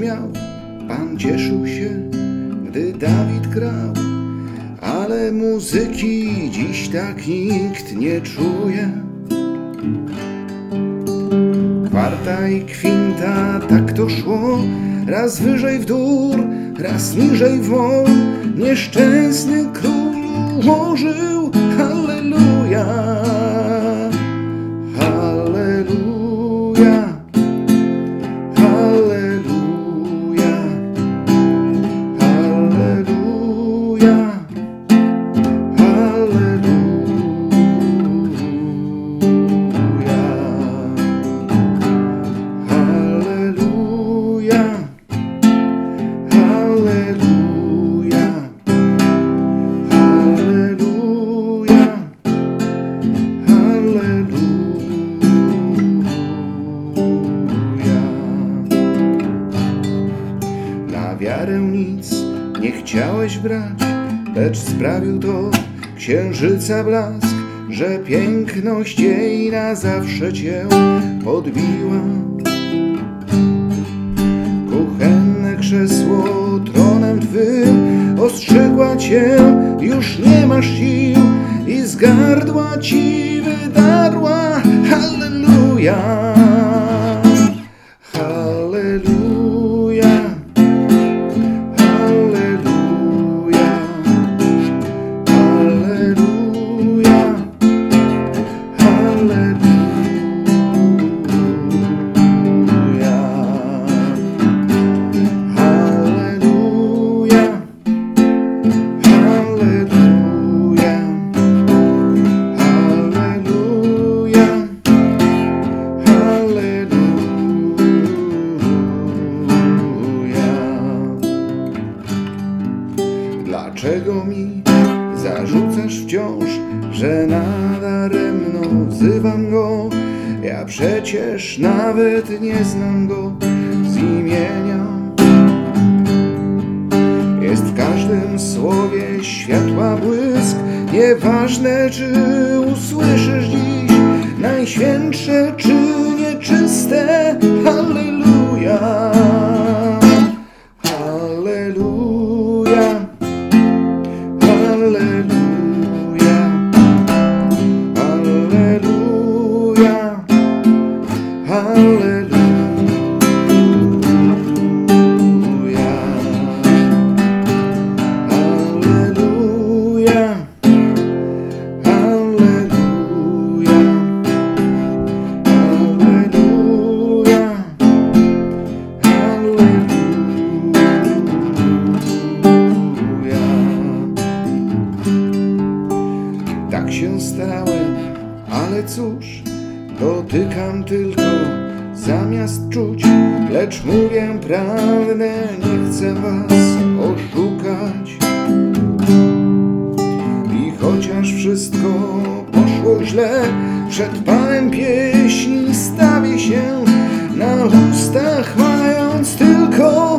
miał, Pan cieszył się, gdy Dawid grał, ale muzyki dziś tak nikt nie czuje. Kwarta i kwinta, tak to szło, raz wyżej w dór, raz niżej w wol. Nieszczęsny król ułożył, wiarę nic nie chciałeś brać, lecz sprawił to księżyca blask, że piękność jej na zawsze cię podbiła. Kuchenne krzesło tronem twym ostrzegła cię, już nie masz sił i z gardła ci wydarła. Halleluja, Dlaczego mi zarzucasz wciąż, że nadaremno wzywam go? Ja przecież nawet nie znam go z imienia. Jest w każdym słowie światła błysk, nieważne czy usłyszysz dziś najświętsze czy halleluja, Tak się stałem, ale cóż, dotykam tylko zamiast czuć, lecz mówię prawdę, nie chcę was oszukać. I chociaż wszystko poszło źle, przed Panem pieśni stawię się na ustach, mając tylko